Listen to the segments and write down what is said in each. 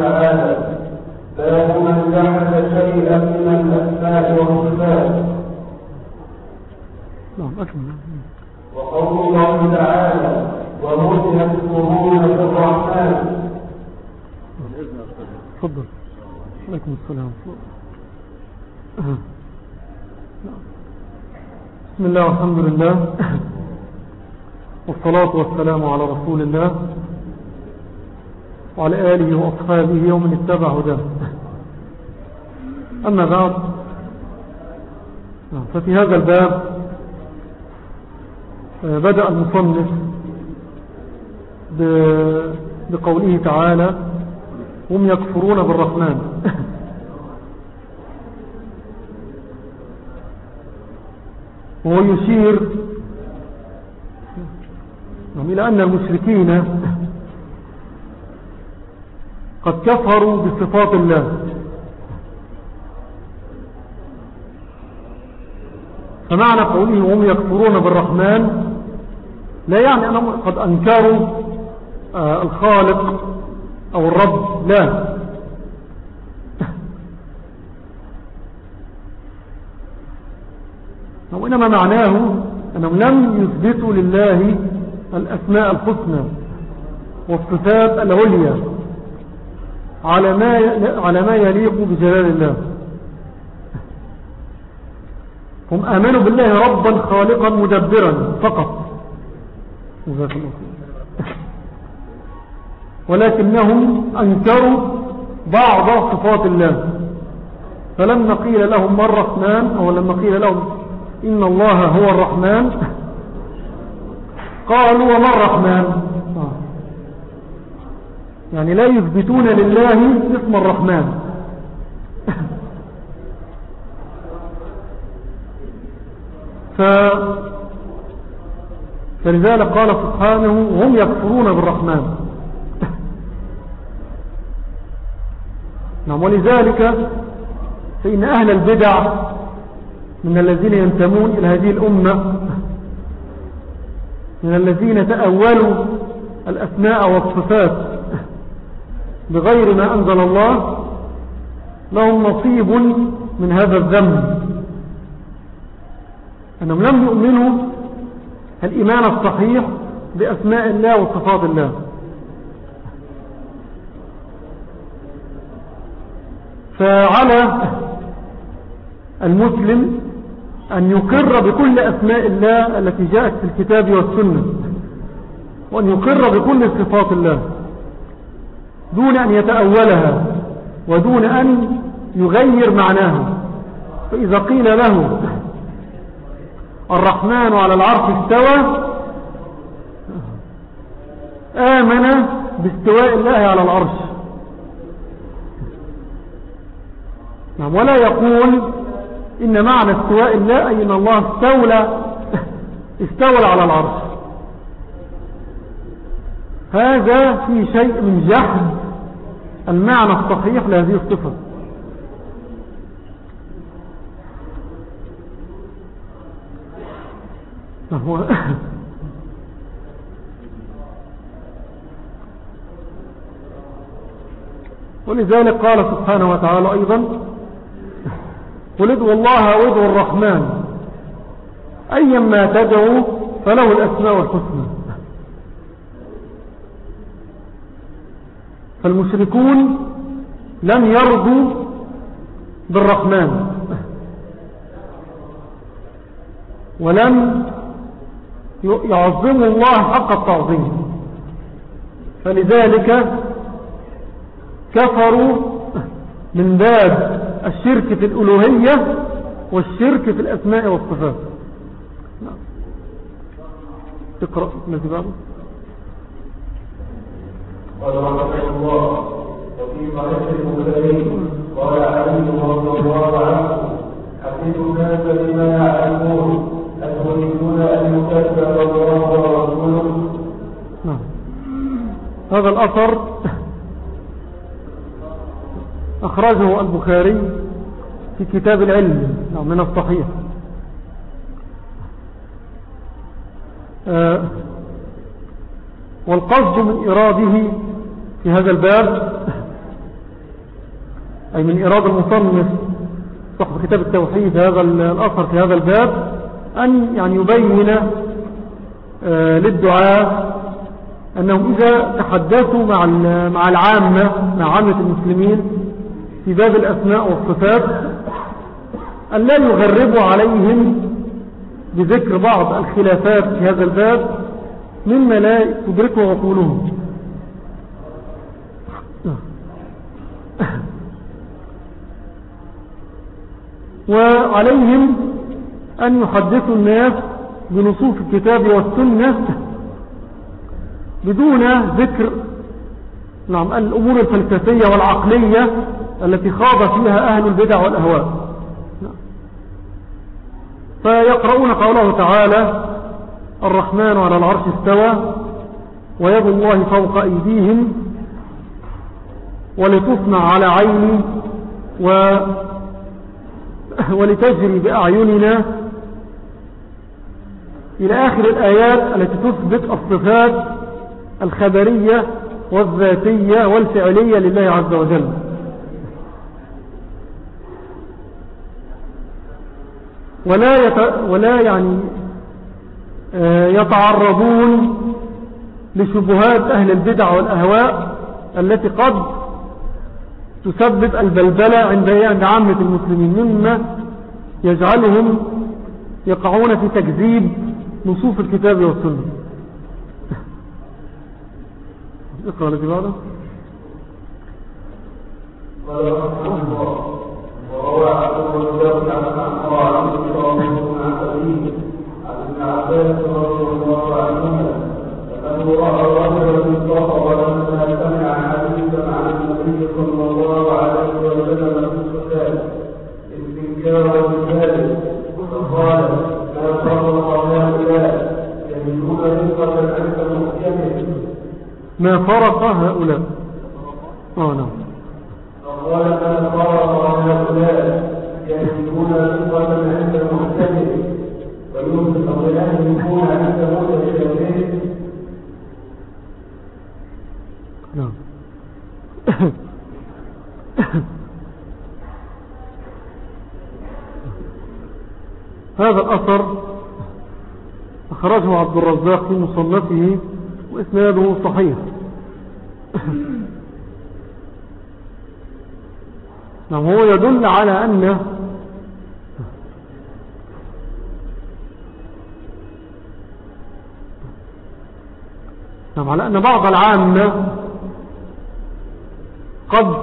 تعالى باب من شيئا من الاسماء والصفات نعم وقول الله تعالى وموجهة الظهور الرحمن تفضل. عليكم السلام. بسم الله والحمد لله. والصلاة والسلام على رسول الله وعلى آله وأصحابه ومن اتبع هداه. أما بعد ففي هذا الباب بدأ المصنف بقوله تعالى هم يكفرون بالرحمن. وهو يشير إلى أن المشركين قد كفروا بصفات الله. فمعنى قوله هم يكفرون بالرحمن لا يعني أنهم قد أنكروا آه الخالق أو الرب لا. وإنما معناه أنهم لم يثبتوا لله الأسماء الحسنى والصفات العليا على ما على ما يليق بجلال الله. هم آمنوا بالله ربا خالقا مدبرا فقط. ولكنهم أنكروا بعض صفات الله. فلما قيل لهم من الرحمن أو لما قيل لهم إن الله هو الرحمن قالوا وما الرحمن؟ يعني لا يثبتون لله اسم الرحمن. ف فلذلك قال سبحانه هم يكفرون بالرحمن. نعم ولذلك فإن أهل البدع من الذين ينتمون إلى هذه الأمة من الذين تأولوا الأسماء والصفات بغير ما أنزل الله لهم نصيب من هذا الذنب. أنهم لم يؤمنوا الإيمان الصحيح بأسماء الله وصفات الله. فعلى المسلم أن يقر بكل أسماء الله التي جاءت في الكتاب والسنة وأن يقر بكل صفات الله دون أن يتأولها ودون أن يغير معناها فإذا قيل له الرحمن على العرش استوى آمن باستواء الله على العرش. نعم ولا يقول إن معنى استواء الله أي إن الله استولى استولى على العرش. هذا في شيء من جحد المعنى الصحيح لهذه الصفة. ولذلك قال سبحانه وتعالى أيضا قل ادعوا الله وادعوا الرحمن. أيما تدعوا فله الأسماء الحسنى فالمشركون لم يرضوا بالرحمن. ولم يعظموا الله حق التعظيم. فلذلك كفروا من باب الشرك في الألوهية والشرك في الأسماء والصفات. تقرأ الذي بعده قال رحمة الله وفي صحيح البخاري قال علي رضي الله عنه حسيت الناس بما يعلمون أتريدون أن يكذب الله ورسوله؟ نعم. هذا الأثر أخرجه البخاري في كتاب العلم من الصحيح. آه، والقصد من إراده في هذا الباب أي من إرادة المصنف صاحب كتاب التوحيد هذا الأثر في هذا الباب أن يعني يبين آه، للدعاء أنهم إذا تحدثوا مع العامة مع عامة المسلمين في باب الأسماء والصفات أن لا يغربوا عليهم بذكر بعض الخلافات في هذا الباب مما لا تدركه عقولهم وعليهم أن يحدثوا الناس بنصوص الكتاب والسنة بدون ذكر نعم الأمور الفلسفية والعقلية التي خاض فيها أهل البدع والأهواء. فيقرؤون قوله تعالى الرحمن على العرش استوى ويد الله فوق أيديهم ولتصنع على عيني و ولتجري بأعيننا إلى آخر الآيات التي تثبت الصفات الخبرية والذاتية والفعلية لله عز وجل. ولا, يت... ولا يعني آه، يتعرضون لشبهات أهل البدع والأهواء التي قد تسبب البلبلة عند عامة المسلمين مما يجعلهم يقعون في تكذيب نصوص الكتاب والسنة. اقرأ الذي بعده. قال رحمه الله. ما فرق هؤلاء؟ آه نعم. هؤلاء يجدون رزقا عند المحتمل وينفق يكون عند متشابه نعم. هذا الأثر أخرجه عبد الرزاق في مصنفه وإسناده صحيح. نعم هو يدل على أن نعم على أن بعض العامة قد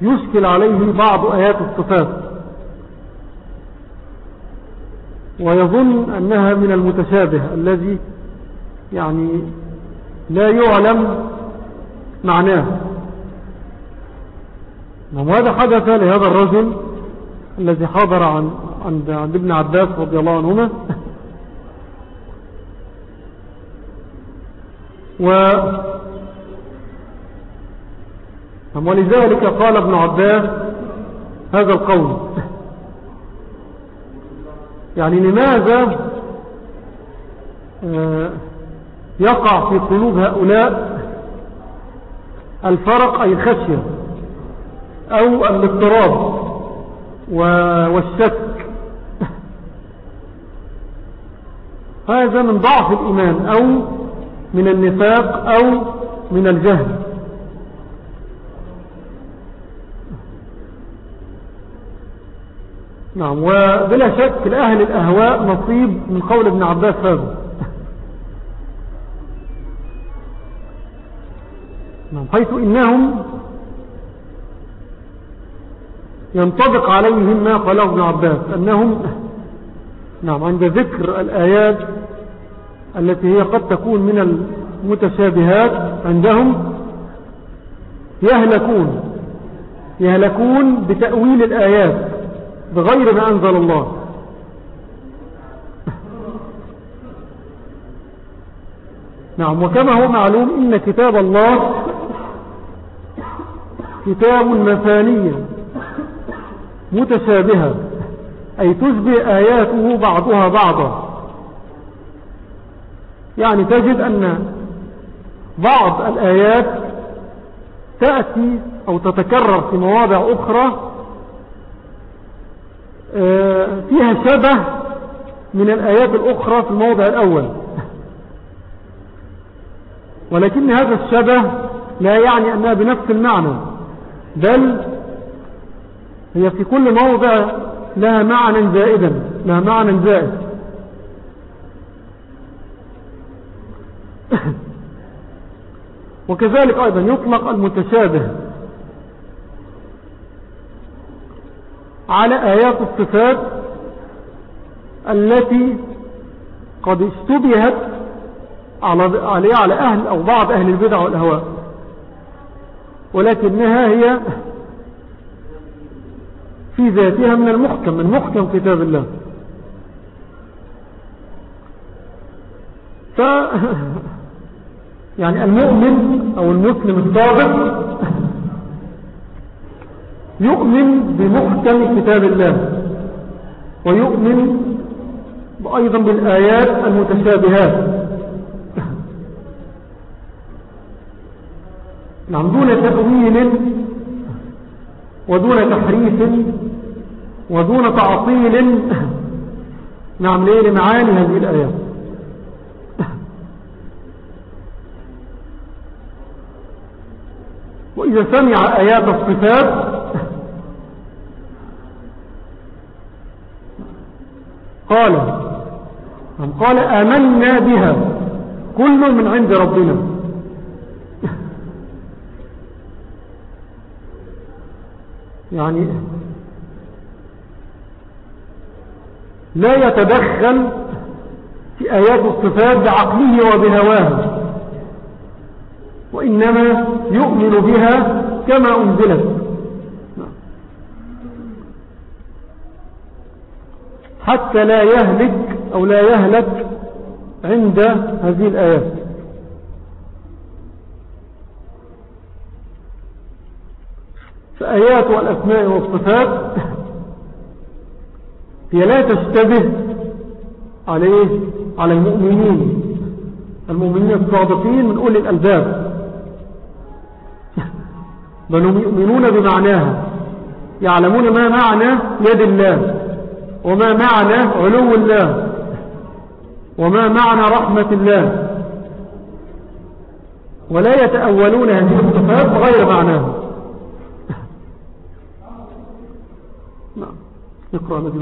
يشكل عليه بعض آيات الصفات ويظن أنها من المتشابه الذي يعني لا يعلم معناه. نعم وهذا حدث لهذا الرجل الذي حضر عن عند, عند ابن عباس رضي الله عنهما. و نعم، ولذلك قال ابن عباس هذا القول. يعني لماذا آه، يقع في قلوب هؤلاء الفرق أي الخشية؟ أو الاضطراب والشك. هذا من ضعف الإيمان أو من النفاق أو من الجهل. نعم وبلا شك الأهل الأهواء نصيب من قول ابن عباس هذا. نعم حيث إنهم ينطبق عليهم ما قاله ابن عباس أنهم نعم عند ذكر الآيات التي هي قد تكون من المتشابهات عندهم يهلكون يهلكون بتأويل الآيات بغير ما أنزل الله. نعم وكما هو معلوم إن كتاب الله كتاب مثانية. متشابهة أي تشبه آياته بعضها بعضا. يعني تجد أن بعض الآيات تأتي أو تتكرر في مواضع أخرى آه، فيها شبه من الآيات الأخرى في الموضع الأول. ولكن هذا الشبه لا يعني أنها بنفس المعنى بل هي في كل موضع لها معنى زائدا لها معنى زائد. وكذلك أيضا يطلق المتشابه على آيات الصفات التي قد اشتبهت على على أهل أو بعض أهل البدع والأهواء ولكنها هي في ذاتها من المحكم من محكم كتاب الله. ف يعني المؤمن أو المسلم الصادق يؤمن بمحكم كتاب الله ويؤمن أيضا بالآيات المتشابهات. نعم دون تأويل ودون تحريف ودون تعطيل. نعم ليه لمعاني هذه الآيات. وإذا سمع آيات الصفات قال قال آمنا بها. كل من عند ربنا. يعني لا يتدخل في آيات الصفات بعقله وبهواه وإنما يؤمن بها كما أنزلت. حتى لا يهلك أو لا يهلك عند هذه الآيات. فآيات والأسماء والصفات هي لا تشتبه عليه على المؤمنين. المؤمنين الصادقين من أولي الألباب. بل هم يؤمنون بمعناها. يعلمون ما معنى يد الله وما معنى علو الله وما معنى رحمة الله. ولا يتأولون هذه الصفات غير معناها. نعم. نقرأ الذي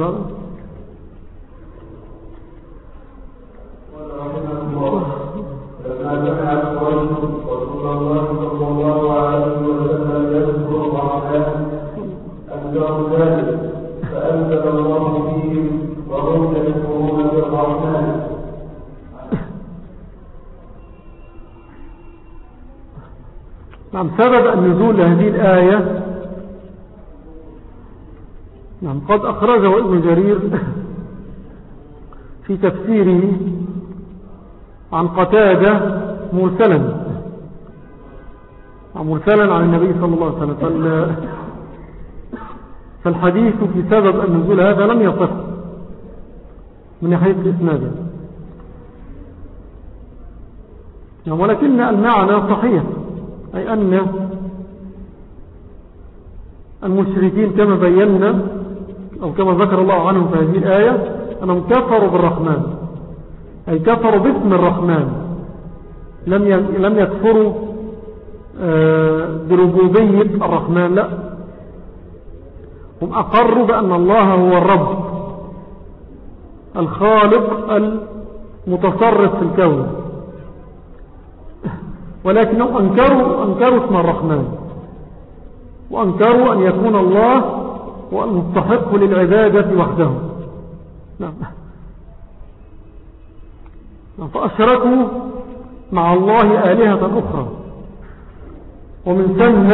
نعم سبب النزول هذه الآية. نعم قد أخرجه ابن جرير في تفسيره عن قتادة مرسلا. مرسلا عن النبي صلى الله عليه وسلم. فالحديث في سبب النزول هذا لم يصف من ناحية الإسناد. ولكن المعنى صحيح. أي أن المشركين كما بينا أو كما ذكر الله عنهم في هذه الآية أنهم كفروا بالرحمن. أي كفروا باسم الرحمن. لم لم يكفروا آه، بربوبية الرحمن لا. هم أقروا بأن الله هو الرب الخالق المتصرف في الكون. ولكنهم أنكروا, أنكروا اسم الرحمن. وأنكروا أن يكون الله هو المستحق للعبادة وحده. نعم. فأشركوا مع الله آلهة أخرى. ومن ثم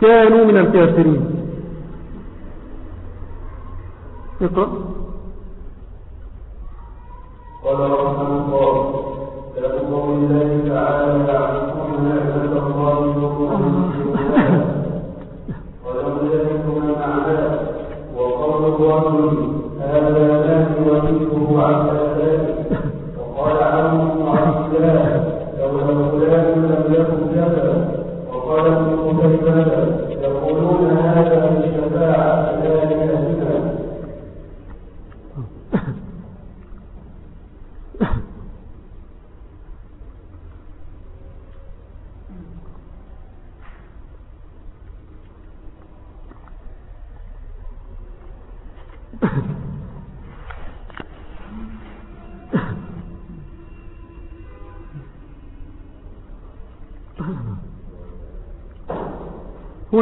كانوا من الكافرين. اقرأ. قال رحمه الله هذا لا يوافقه عن ذلك وقال عبد الله لولا فلان لم يكن كذا وقال ابن قتيبة يقولون هذا الشفاعة ذلك بنا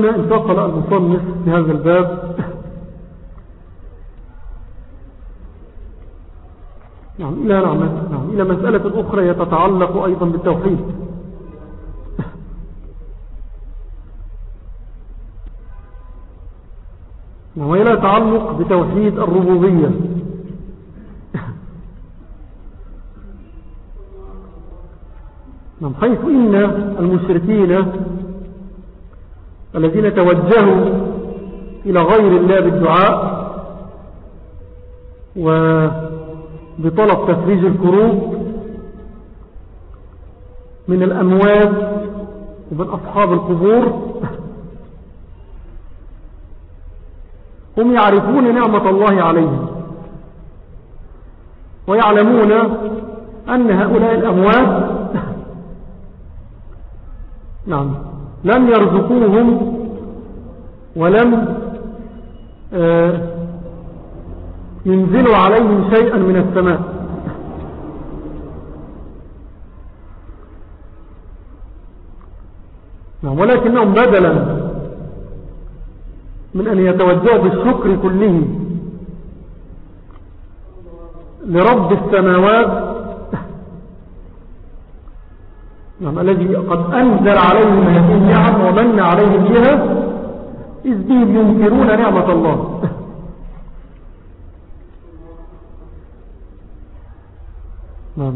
هنا انتقل المصنف هذا الباب. نعم إلى, نعم إلى مسألة أخرى يتتعلق أيضا بالتوحيد. نعم وإلى تعلق بتوحيد الربوبية. نعم حيث إن المشركين الذين توجهوا إلى غير الله بالدعاء وبطلب تفريج الكروب من الأموات ومن أصحاب القبور هم يعرفون نعمة الله عليهم ويعلمون أن هؤلاء الأموات نعم. لم يرزقوهم ولم آه، ينزلوا عليهم شيئا من السماء. نعم، ولكنهم بدلا من أن يتوجهوا بالشكر كله لرب السماوات نعم الذي قد أنزل عليهم هذه النعم ومن عليهم بها إذ بهم ينكرون نعمة الله. نعم.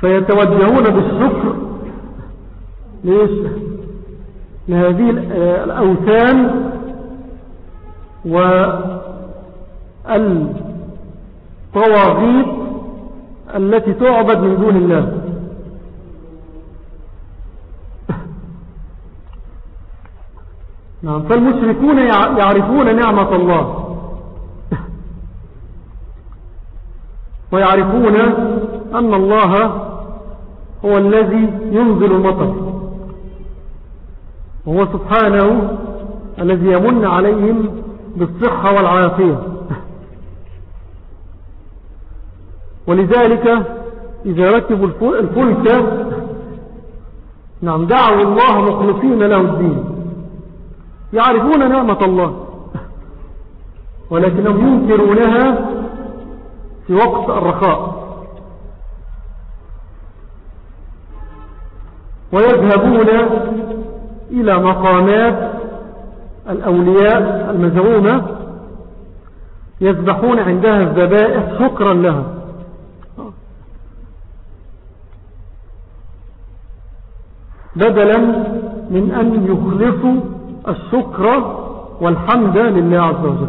فيتوجهون بالشكر. ليش؟ لهذه الأوثان والطواغيط التي تعبد من دون الله. نعم. فالمشركون يعرفون نعمة الله. ويعرفون أن الله هو الذي ينزل المطر. وهو سبحانه الذي يمن عليهم بالصحة والعافية. ولذلك إذا ركبوا الفلك نعم دعوا الله مخلصين له الدين. يعرفون نعمة الله. ولكنهم ينكرونها في وقت الرخاء. ويذهبون إلى مقامات الأولياء المزعومة يذبحون عندها الذبائح شكرا لها. بدلا من أن يخلصوا الشكر والحمد لله عز وجل.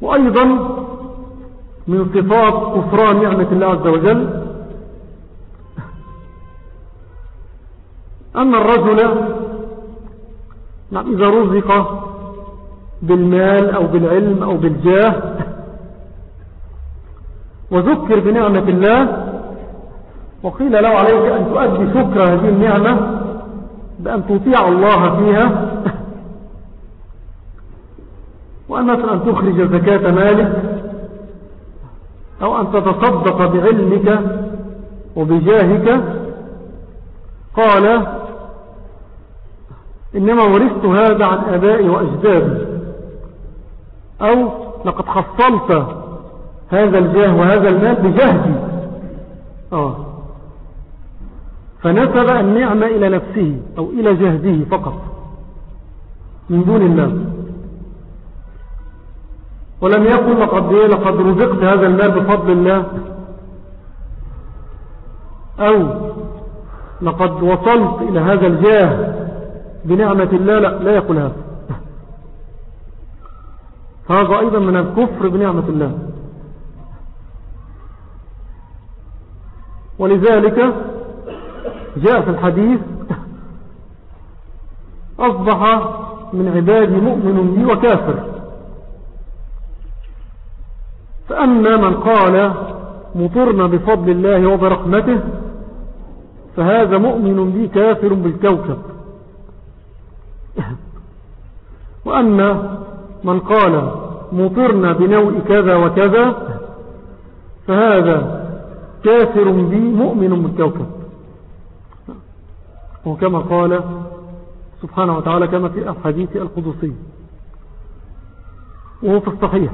وأيضا من صفات كفران نعمة الله عز وجل أن الرجل نعم إذا رزق بالمال أو بالعلم أو بالجاه وذكر بنعمة الله وقيل له عليك أن تؤدي شكر هذه النعمة بأن تطيع الله فيها. وأن مثلا أن تخرج زكاة مالك أو أن تتصدق بعلمك وبجاهك. قال إنما ورثت هذا عن أبائي وأجدادي أو لقد خصلت هذا الجاه وهذا المال بجهدي. آه. فنسب النعمة إلى نفسه أو إلى جهده فقط. من دون الله. ولم يقل لقد, لقد رزقت هذا المال بفضل الله. أو لقد وصلت إلى هذا الجاه بنعمة الله لا, لا يقول هذا. فهذا أيضا من الكفر بنعمة الله. ولذلك جاء في الحديث أصبح من عبادي مؤمن بي وكافر. فأما من قال مطرنا بفضل الله وبرحمته فهذا مؤمن بي كافر بالكوكب. وأما من قال مطرنا بنوء كذا وكذا فهذا كافر بي مؤمن بالكوكب. وكما قال سبحانه وتعالى كما في الحديث القدسي. وهو في الصحيح.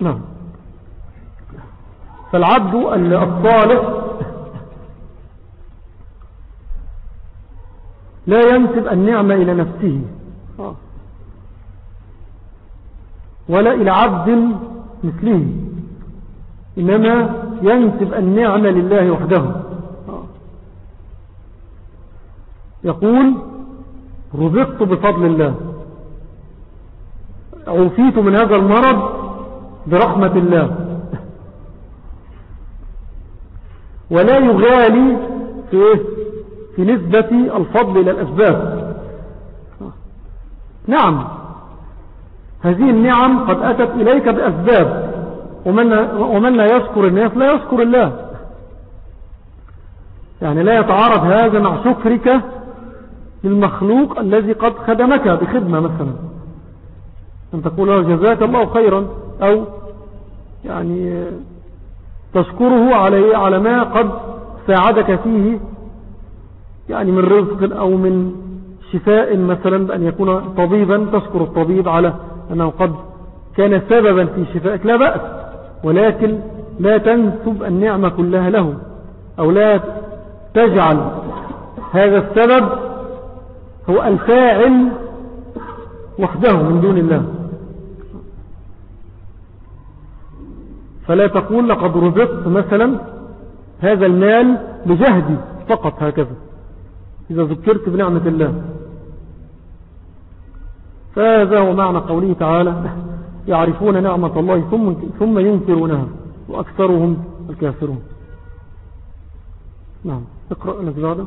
نعم. فالعبد الصالح لا ينسب النعمة إلى نفسه. ولا إلى عبد مثله. إنما ينسب النعمة لله وحده. يقول رزقت بفضل الله. عوفيت من هذا المرض برحمة الله. ولا يغالي في, إيه؟ في نسبة الفضل إلى الأسباب. نعم هذه النعم قد أتت إليك بأسباب. ومن, ومن لا يشكر الناس لا يشكر الله. يعني لا يتعارض هذا مع شكرك للمخلوق الذي قد خدمك بخدمة مثلا. أن تقول له جزاك الله خيرا أو يعني تشكره على ما قد ساعدك فيه يعني من رزق أو من شفاء مثلا بأن يكون طبيبا تشكر الطبيب على أنه قد كان سببا في شفائك. لا بأس ولكن لا تنسب النعمة كلها له أو لا تجعل هذا السبب هو الفاعل وحده من دون الله. فلا تقول لقد رزقت مثلا هذا المال بجهدي فقط هكذا. إذا ذكرت بنعمة الله. فهذا هو معنى قوله تعالى يعرفون نعمة الله ثم, ثم ينكرونها وأكثرهم الكافرون. نعم اقرأ الذي بعده.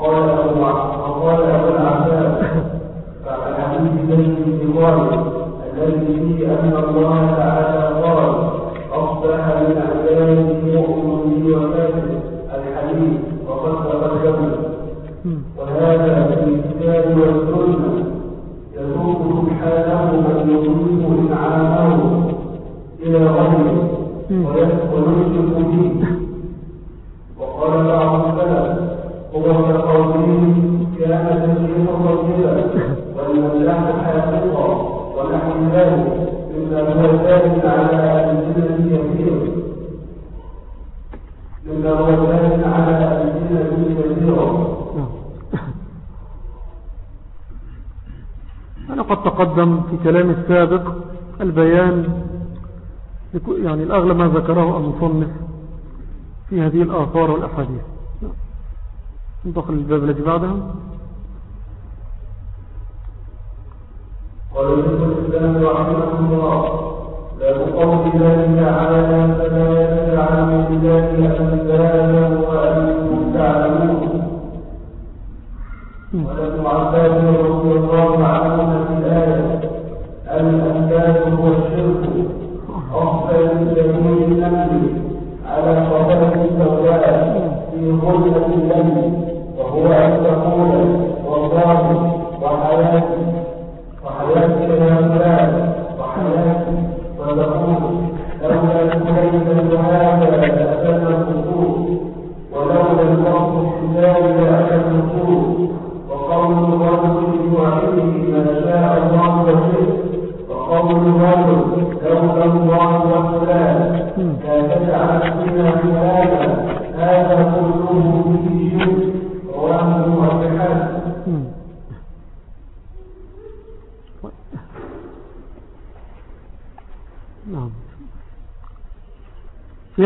وقال أبو وقال أبو العباس فعن حديث بن خالد الذي فيه أن الله تعالى قال أصبح من عباده مؤمن بي وكافر الحديث وقد تقدم. وهذا في الكتاب والسنة يسوق سبحانه من يضيف إنعامه إلى غيره ويشرك به في كلام السابق البيان يعني الأغلب ما ذكره المصنف في هذه الآثار والأحاديث. انتقل الباب الذي بعدها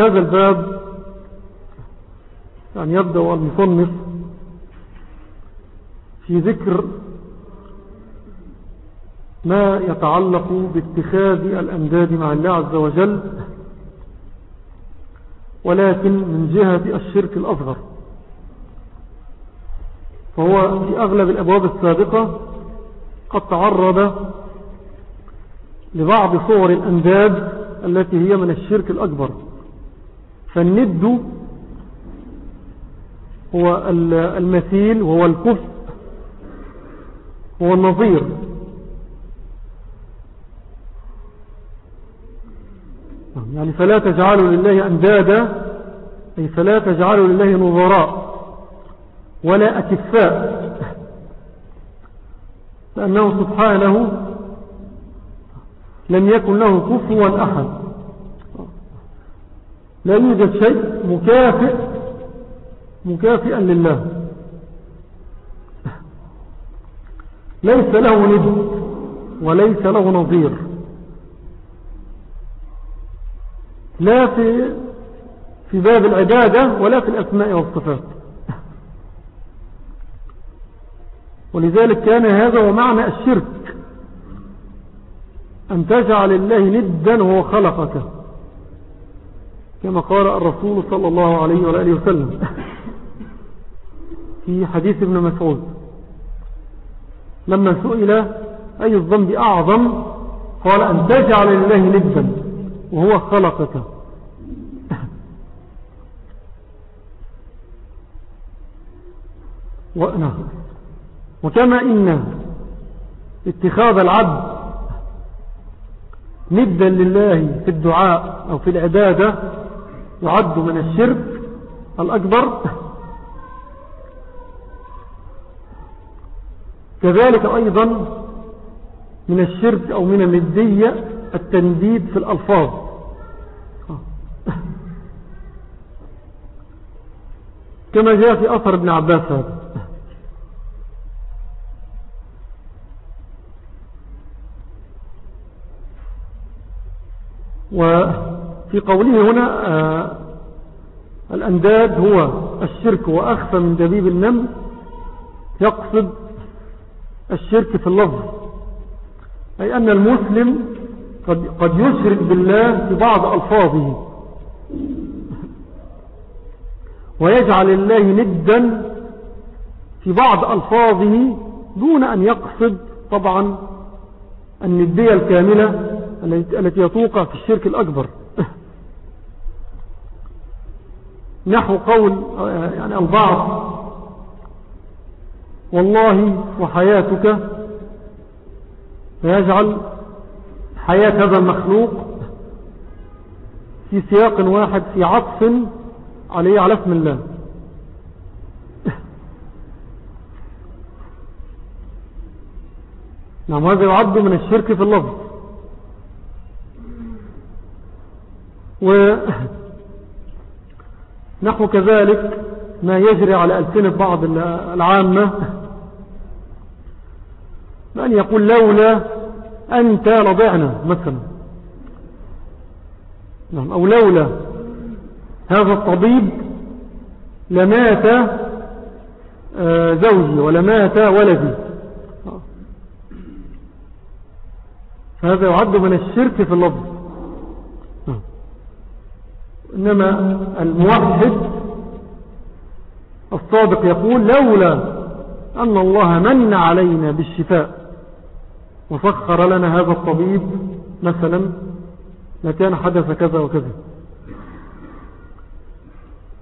هذا الباب يعني يبدأ المصنف في ذكر ما يتعلق باتخاذ الأنداد مع الله عز وجل ولكن من جهة الشرك الأصغر. فهو في أغلب الأبواب السابقة قد تعرض لبعض صور الأنداد التي هي من الشرك الأكبر. فالند هو المثيل وهو الكف هو النظير. يعني فلا تجعلوا لله أندادا أي فلا تجعلوا لله نظراء ولا أكفاء لأنه سبحانه لم يكن له كفوا أحد. لا يوجد شيء مكافئ مكافئا لله. ليس له ند وليس له نظير. لا في في باب العبادة ولا في الأسماء والصفات. ولذلك كان هذا ومعنى الشرك أن تجعل الله ندا وهو خلقك كما قال الرسول صلى الله عليه وآله وسلم في حديث ابن مسعود. لما سئل أي الذنب أعظم؟ قال أن تجعل لله ندا وهو خلقك. نعم. وكما إن اتخاذ العبد ندا لله في الدعاء أو في العبادة يعد من الشرك الأكبر. كذلك أيضا من الشرك أو من الندية التنديد في الألفاظ. كما جاء في أثر ابن عباس هذا. وفي قوله هنا آه، الأنداد هو الشرك وأخفى من دبيب النمل يقصد الشرك في اللفظ. أي أن المسلم قد, قد يشرك بالله في بعض ألفاظه. ويجعل الله ندا في بعض ألفاظه دون أن يقصد طبعا الندية الكاملة التي يتوقع في الشرك الأكبر. نحو قول يعني البعض والله وحياتك فيجعل حياة هذا المخلوق في سياق واحد في عطف عليه على اسم الله. نعم هذا يعد من الشرك في اللفظ. ونحو كذلك ما يجري على ألسنة بعض العامة بأن يقول لولا أنت لضعنا مثلا. نعم أو لولا هذا الطبيب لمات آه، زوجي ولمات ولدي. فهذا يعد من الشرك في اللفظ. إنما الموحد الصادق يقول لولا أن الله من علينا بالشفاء وسخر لنا هذا الطبيب مثلا لكان حدث كذا وكذا.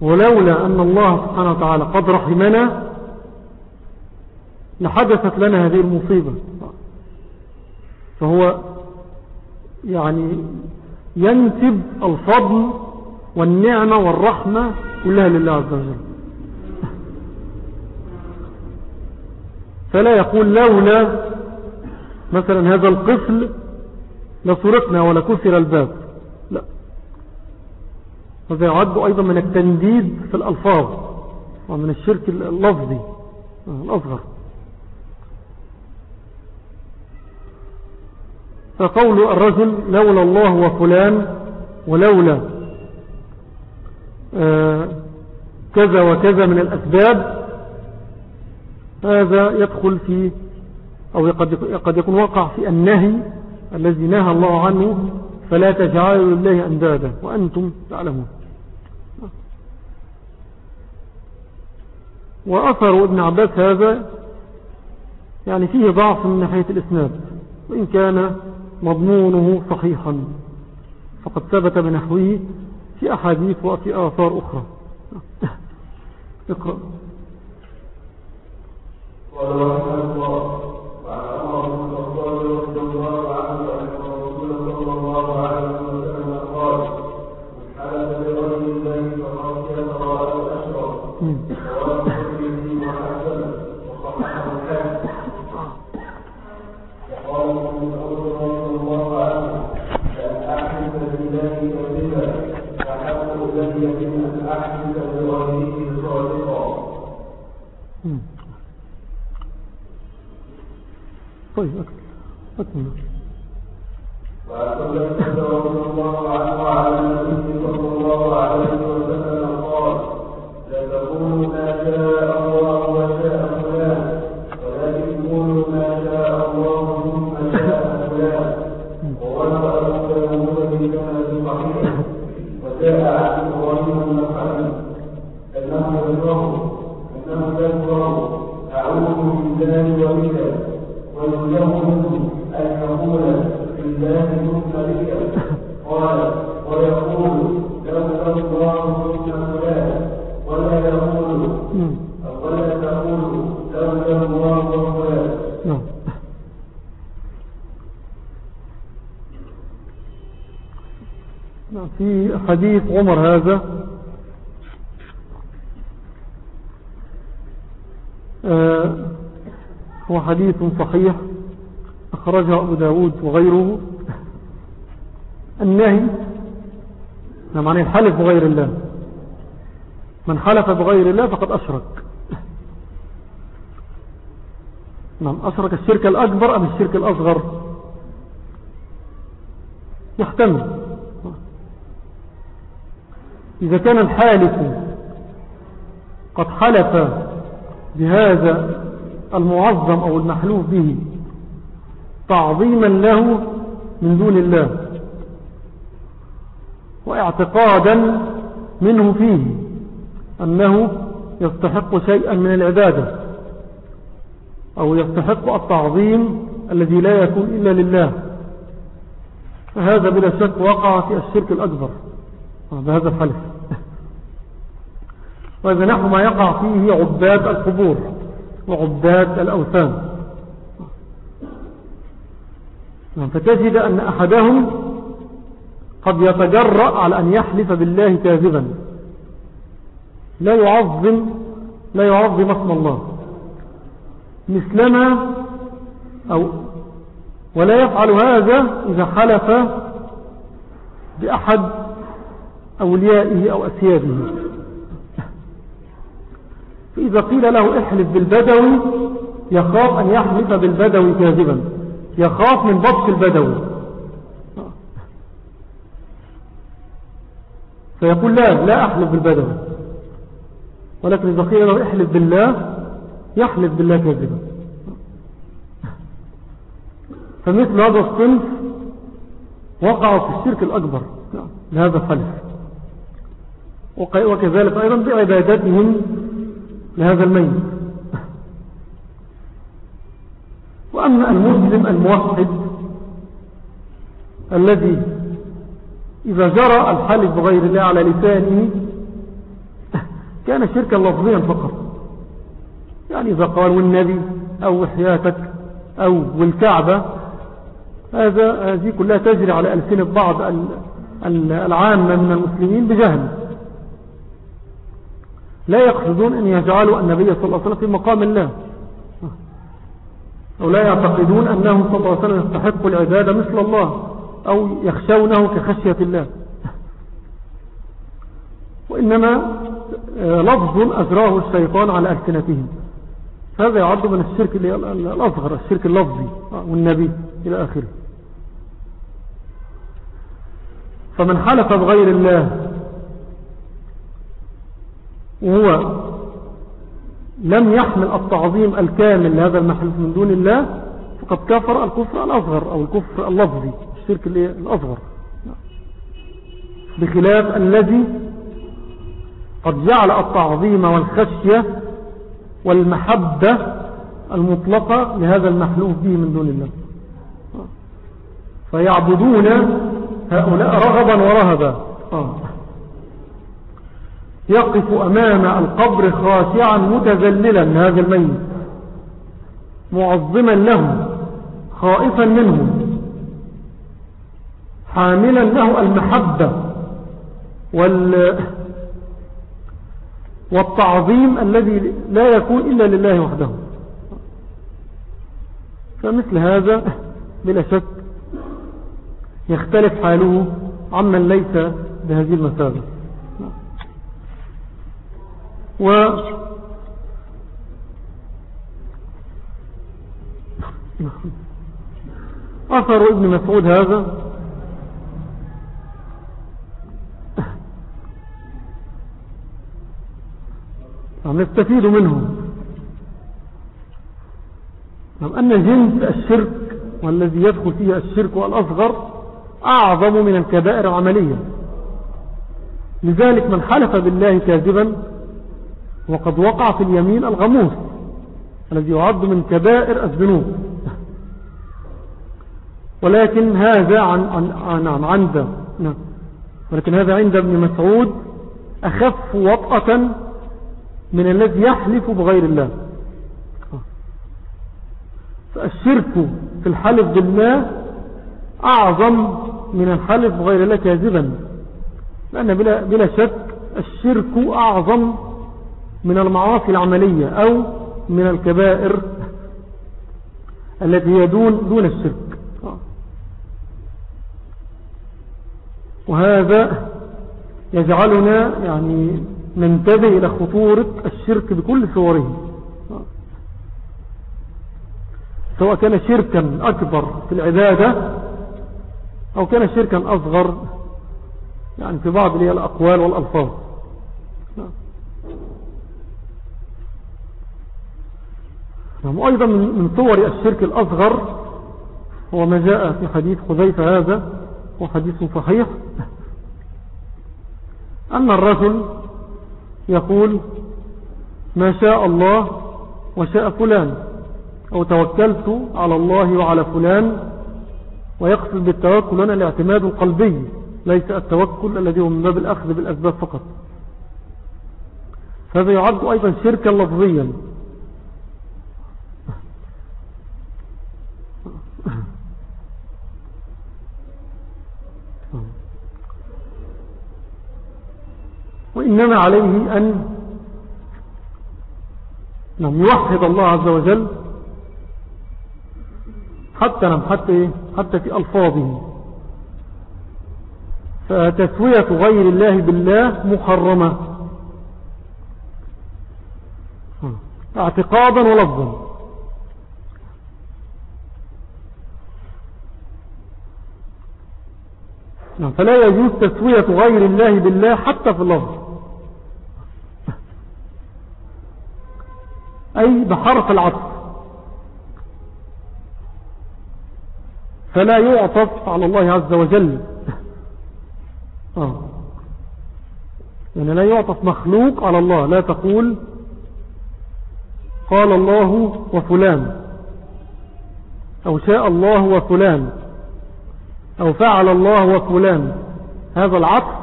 ولولا أن الله سبحانه وتعالى قد رحمنا لحدثت لنا هذه المصيبة. فهو يعني ينسب الفضل والنعمة والرحمة كلها لله عز وجل. فلا يقول لولا مثلا هذا القفل لسرقنا ولا كسر الباب. لا. هذا يعد أيضا من التنديد في الألفاظ ومن الشرك اللفظي الأصغر. فقول الرجل لولا الله وفلان ولولا كذا وكذا من الأسباب هذا يدخل في أو قد يكون وقع في النهي الذي نهى الله عنه فلا تجعلوا لله أندادا وأنتم تعلمون. وأثر ابن عباس هذا يعني فيه ضعف من ناحية الإسناد وإن كان مضمونه صحيحا. فقد ثبت بنحوه في أحاديث وفي آثار أخرى. اقرأ. قال الله. أكمل عمر هذا؟ آه هو حديث صحيح أخرجه أبو داود وغيره. النهي عن الحلف بغير الله. من حلف بغير الله فقد أشرك. نعم أشرك الشرك الأكبر أم الشرك الأصغر؟ يحتمل. إذا كان الحالف قد حلف بهذا المعظم أو المحلوف به تعظيما له من دون الله واعتقادا منه فيه أنه يستحق شيئا من العبادة أو يستحق التعظيم الذي لا يكون إلا لله فهذا بلا شك وقع في الشرك الأكبر بهذا الحلف. وإذا نحو ما يقع فيه عباد القبور وعباد الأوثان. نعم، فتجد أن أحدهم قد يتجرأ على أن يحلف بالله كاذبا. لا يعظم لا يعظم اسم الله. مثلما أو ولا يفعل هذا إذا حلف بأحد أوليائه أو أسياده فإذا قيل له احلف بالبدوي يخاف أن يحلف بالبدوي كاذبا. يخاف من بطش البدوي. فيقول لا لا أحلف بالبدوي. ولكن إذا قيل له احلف بالله يحلف بالله كذبا فمثل هذا الصنف وقعوا في الشرك الأكبر. لهذا الحلف وكذلك أيضا بعبادتهم لهذا الميت. وأما المسلم الموحد الذي إذا جرى الحلف بغير الله على لسانه كان شركا لفظيا فقط. يعني إذا قال والنبي أو وحياتك أو والكعبة هذا هذه كلها تجري على ألسنة بعض العامة من المسلمين بجهل. لا يقصدون أن يجعلوا النبي صلى الله عليه وسلم في مقام الله. أو لا يعتقدون أنه صلى الله عليه وسلم يستحق العبادة مثل الله أو يخشونه كخشية الله. وإنما آه، لفظ أجراه الشيطان على ألسنتهم. هذا يعد من الشرك الأصغر الشرك اللفظي والنبي إلى آخره. فمن حلف بغير الله وهو لم يحمل التعظيم الكامل لهذا المحلف من دون الله فقد كفر الكفر الأصغر أو الكفر اللفظي الشرك الأصغر. بخلاف الذي قد جعل التعظيم والخشية والمحبة المطلقة لهذا المحلوف به من دون الله. فيعبدون هؤلاء رغبا ورهبا. يقف أمام القبر خاشعا متذللا هذا الميت معظما له خائفا منه حاملا له المحبة وال والتعظيم الذي لا يكون إلا لله وحده. فمثل هذا بلا شك يختلف حاله عمن ليس بهذه المثابة و أثر ابن مسعود هذا. نستفيد منه. أن جنس الشرك والذي يدخل فيها الشرك والأصغر أعظم من الكبائر العملية. لذلك من حلف بالله كاذبا وقد وقع في اليمين الغموس الذي يعد من كبائر الذنوب. ولكن هذا عن, عن, عن, عن عند نعم. ولكن هذا عند ابن مسعود أخف وطأة من الذي يحلف بغير الله. فالشرك في الحلف بالله أعظم من الحلف بغير الله كاذبا. لأن بلا, بلا شك الشرك أعظم من المعاصي العملية أو من الكبائر التي هي دون, دون الشرك. وهذا يجعلنا يعني ننتبه إلى خطورة الشرك بكل صوره. سواء كان شركا أكبر في العبادة أو كان شركا أصغر يعني في بعض الأقوال والألفاظ. نعم. أيضا من صور الشرك الأصغر هو ما جاء في حديث خزيفة هذا وحديث صحيح. أن الرجل يقول ما شاء الله وشاء فلان أو توكلت على الله وعلى فلان ويقصد بالتوكل هنا الاعتماد القلبي ليس التوكل الذي هو من باب الأخذ بالأسباب فقط. هذا يعد أيضا شركا لفظيا. وإنما عليه أن نعم يوحد الله عز وجل حتى نعم حتى, إيه؟ حتى في ألفاظه. فتسوية غير الله بالله محرمة. اعتقادا ولفظا نعم، فلا يجوز تسوية غير الله بالله حتى في اللفظ أي بحرف العطف. فلا يعطف على الله عز وجل. آه. يعني لا يعطف مخلوق على الله. لا تقول قال الله وفلان. أو شاء الله وفلان. أو فعل الله وفلان. هذا العطف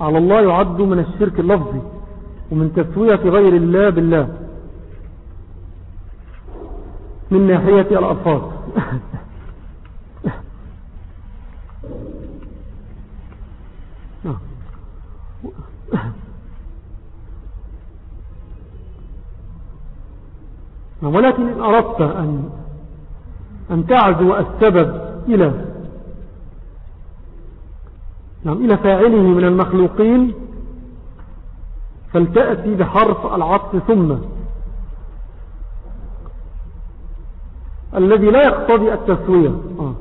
على الله يعد من الشرك اللفظي ومن تسوية غير الله بالله. من ناحية الألفاظ ولكن إن أردت أن, أن تعزو السبب إلى نعم إلى فاعله من المخلوقين فلتأتي بحرف العطف ثم. الذي لا يقتضي التسوية. آه.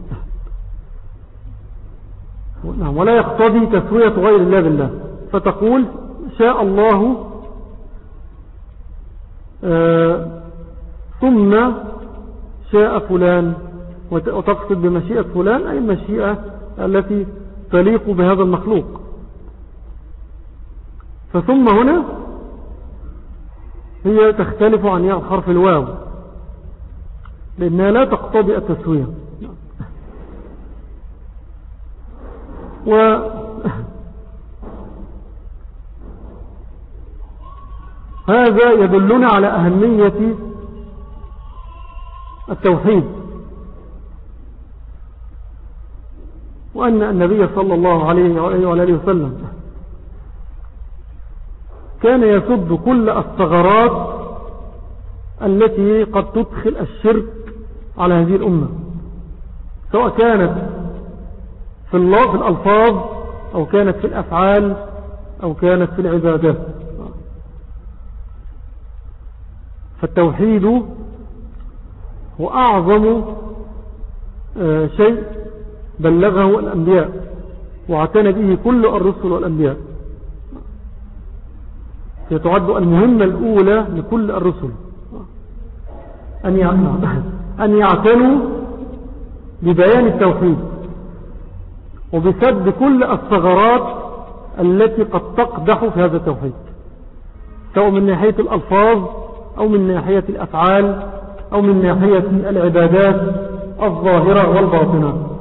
نعم ولا يقتضي تسوية غير الله بالله. فتقول شاء الله آه ثم شاء فلان وتقصد بمشيئة فلان أي المشيئة التي تليق بهذا المخلوق. فثم هنا هي تختلف عن حرف الواو لأنها لا تقتضي التسوية. و هذا يدلنا على أهمية التوحيد. وأن النبي صلى الله عليه وآله وسلم كان يسد كل الثغرات التي قد تدخل الشرك على هذه الأمة سواء كانت في الله في الألفاظ أو كانت في الأفعال أو كانت في العبادات. فالتوحيد هو أعظم آه، شيء بلغه الأنبياء واعتنى به كل الرسل والأنبياء. يتعد المهمة الأولى لكل الرسل. أن يعتنوا ببيان التوحيد وبسد كل الثغرات التي قد تقدح في هذا التوحيد سواء من ناحية الألفاظ أو من ناحية الأفعال أو من ناحية العبادات الظاهرة والباطنة.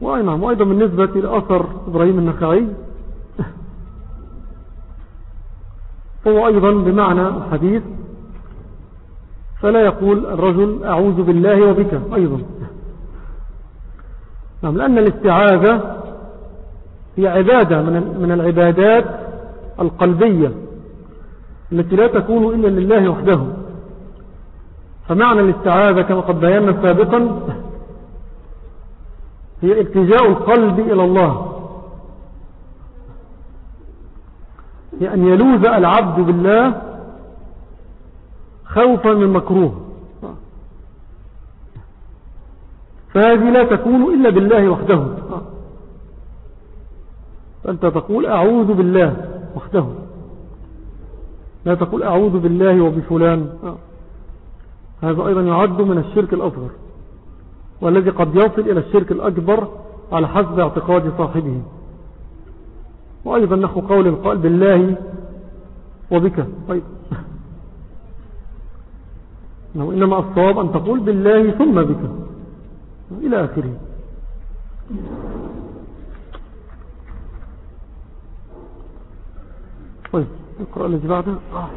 نعم وأيضا بالنسبة لأثر إبراهيم النخعي. هو أيضا بمعنى الحديث فلا يقول الرجل أعوذ بالله وبك أيضا. نعم لأن الاستعاذة هي عبادة من العبادات القلبية التي لا تكون إلا لله وحده. فمعنى الاستعاذة كما قد بينا سابقا هي التجاء القلب إلى الله. هي أن يلوذ العبد بالله خوفا من مكروه. فهذه لا تكون إلا بالله وحده. فأنت تقول أعوذ بالله وحده. لا تقول أعوذ بالله وبفلان. هذا أيضا يعد من الشرك الأصغر. والذي قد يصل إلى الشرك الأكبر على حسب اعتقاد صاحبه. وأيضا نحو قول القائل بالله وبك. طيب. إنما الصواب أن تقول بالله ثم بك. إلى آخره. طيب. اقرأ الذي بعده. قال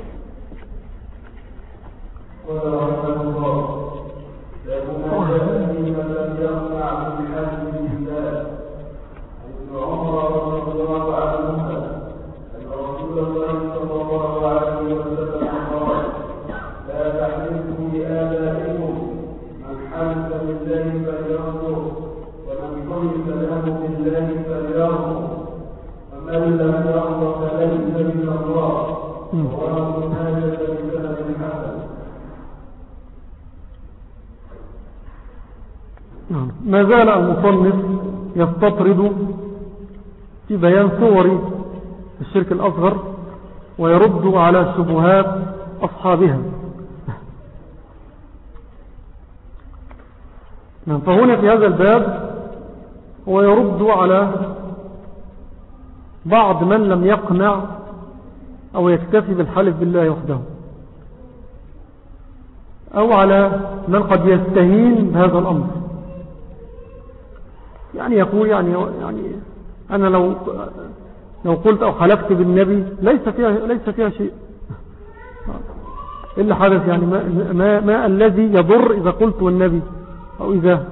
رحمه الله Oh, زال المصنف يستطرد في بيان صور الشرك الأصغر ويرد على شبهات أصحابها. فهنا في هذا الباب هو يرد على بعض من لم يقنع أو يكتفي بالحلف بالله وحده أو على من قد يستهين بهذا الأمر. يعني يقول يعني, يعني أنا لو لو قلت أو حلفت بالنبي ليس فيها, ليس فيها شيء. إلا حدث يعني ما, ما, ما الذي يضر إذا قلت والنبي أو إذا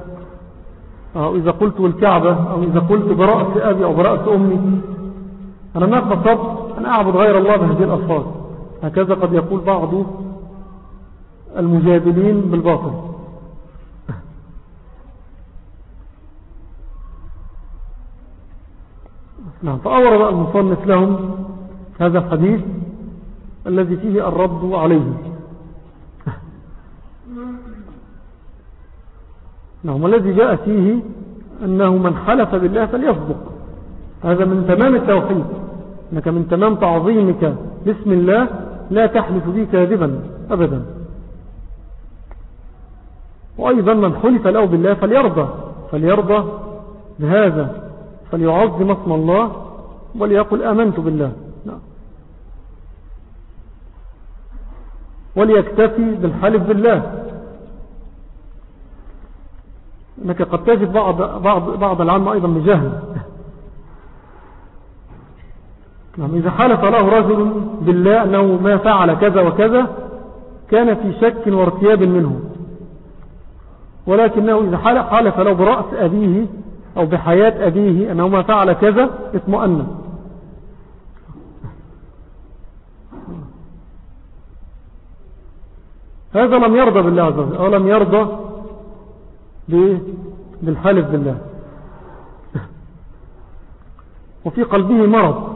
أو إذا قلت والكعبة أو إذا قلت برأس أبي أو برأس أمي. أنا ما قصدت أن أعبد غير الله بهذه الألفاظ. هكذا قد يقول بعض المجادلين بالباطل. نعم فأورد المصنف لهم هذا الحديث الذي فيه الرد عليه. نعم والذي جاء فيه أنه من حلف بالله فليصدق. هذا من تمام التوحيد. أنك من تمام تعظيمك باسم الله لا تحلف به كاذبا أبدا. وأيضا من حلف له بالله فليرضى. فليرضى بهذا. فليعظم اسم الله وليقل آمنت بالله. نعم. وليكتفي بالحلف بالله. إنك قد تجد بعض, بعض, بعض العامة أيضا بجهل. نعم إذا حلف له رجل بالله أنه ما فعل كذا وكذا كان في شك وارتياب منه. ولكنه إذا حلف له برأس أبيه أو بحياة أبيه أنه ما فعل كذا اطمأن هذا لم يرضى بالله عز وجل أو لم يرضى بالحلف بالله. وفي قلبه مرض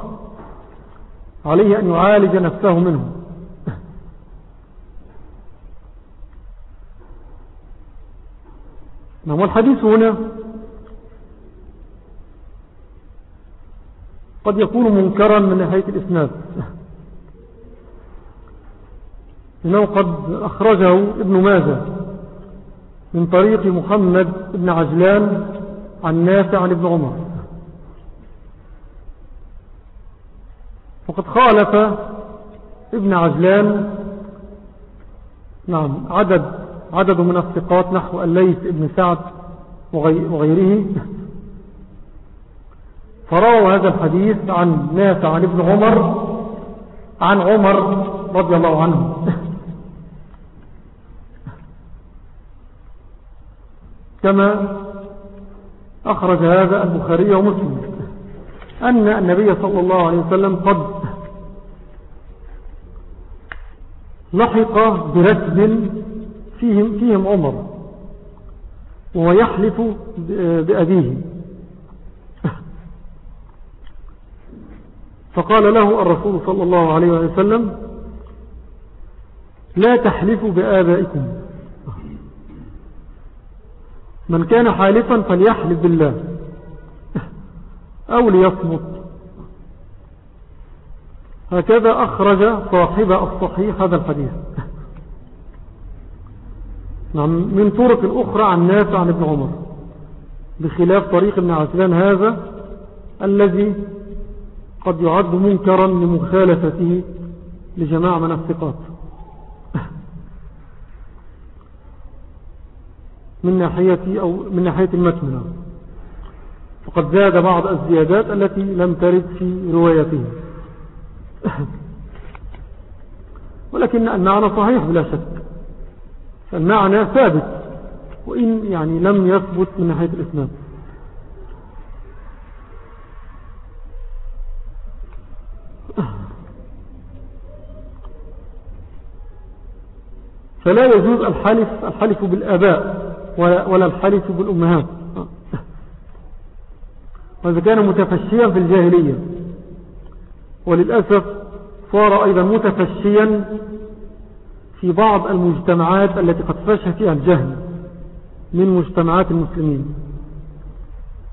عليه أن يعالج نفسه منه. نعم والحديث هنا قد يكون منكرا من نهاية الإسناد. إنه قد أخرجه ابن ماجه من طريق محمد بن عجلان عن نافع عن ابن عمر. وقد خالف ابن عجلان نعم عدد عدد من الثقات نحو الليث ابن سعد وغيره. فرووا هذا الحديث عن نافع عن ابن عمر عن عمر رضي الله عنه. كما أخرج هذا البخاري ومسلم أن النبي صلى الله عليه وسلم قد لحق بركب فيهم, فيهم عمر وهو يحلف بأبيه. فقال له الرسول صلى الله عليه وسلم لا تحلفوا بآبائكم. من كان حالفا فليحلف بالله أو ليصمت. هكذا أخرج صاحب الصحيح هذا الحديث. نعم من طرق أخرى عن ناس عن ابن عمر بخلاف طريق ابن عسلان هذا الذي قد يعد منكرا لمخالفته لجماعة من الثقات من ناحية أو من ناحية المتن فقد زاد بعض الزيادات التي لم ترد في روايته. ولكن المعنى صحيح بلا شك. فالمعنى ثابت. وإن يعني لم يثبت من ناحية الإسلام فلا يجوز الحلف الحلف بالآباء ولا, ولا الحلف بالأمهات. وإذا كان متفشيا في الجاهلية. وللأسف صار أيضا متفشيا في بعض المجتمعات التي قد فشى فيها الجهل من مجتمعات المسلمين.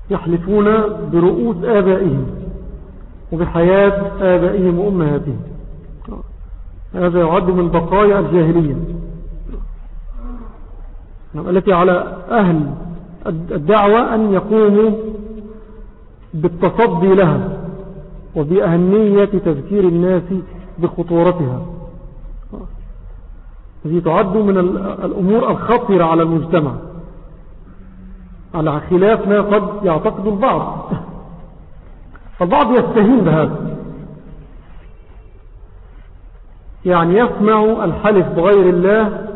يحلفون برؤوس آبائهم وبحياة آبائهم وأمهاتهم. هذا يعد من بقايا الجاهلية. التي على أهل الدعوة أن يقوموا بالتصدي لها وبأهمية تذكير الناس بخطورتها. هذه تعد من الأمور الخطرة على المجتمع على خلاف ما قد يعتقد البعض. فالبعض يستهين بهذا. يعني يسمع الحلف بغير الله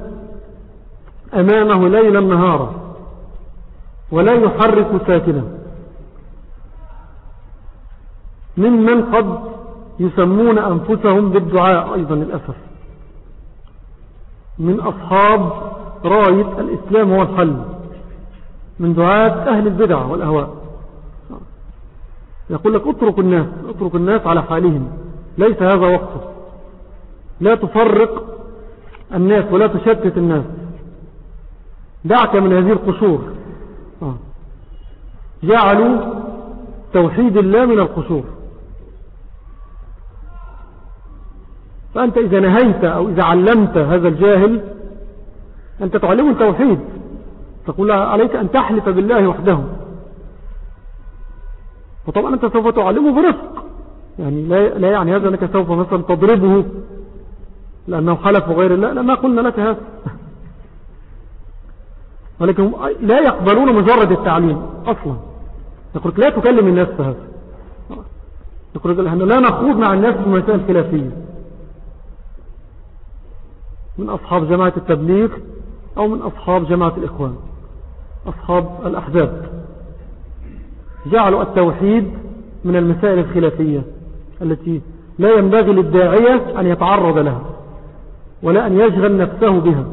أمامه ليلا نهارا ولا يحرك ساكنا. ممن قد يسمون أنفسهم بالدعاء أيضا للأسف. من أصحاب راية الإسلام هو الحل من دعاة أهل البدع والأهواء. يقول لك اترك الناس اترك الناس على حالهم. ليس هذا وقته. لا تفرق الناس ولا تشتت الناس. دعك من هذه القشور آه. جعلوا توحيد الله من القشور فأنت إذا نهيت أو إذا علمت هذا الجاهل أنت تعلمه التوحيد. تقول عليك أن تحلف بالله وحده. وطبعا أنت سوف تعلمه برفق يعني لا يعني هذا أنك سوف مثلا تضربه. لأنه حلف غير الله. لا ما قلنا لك هذا. ولكن لا يقبلون مجرد التعليم أصلا. يقول لا تكلم الناس في هذا. يقول لك لا نخوض مع الناس في مسائل خلافية من أصحاب جماعة التبليغ أو من أصحاب جماعة الإخوان. أصحاب الأحزاب. جعلوا التوحيد من المسائل الخلافية التي لا ينبغي للداعية أن يتعرض لها ولا أن يشغل نفسه بها.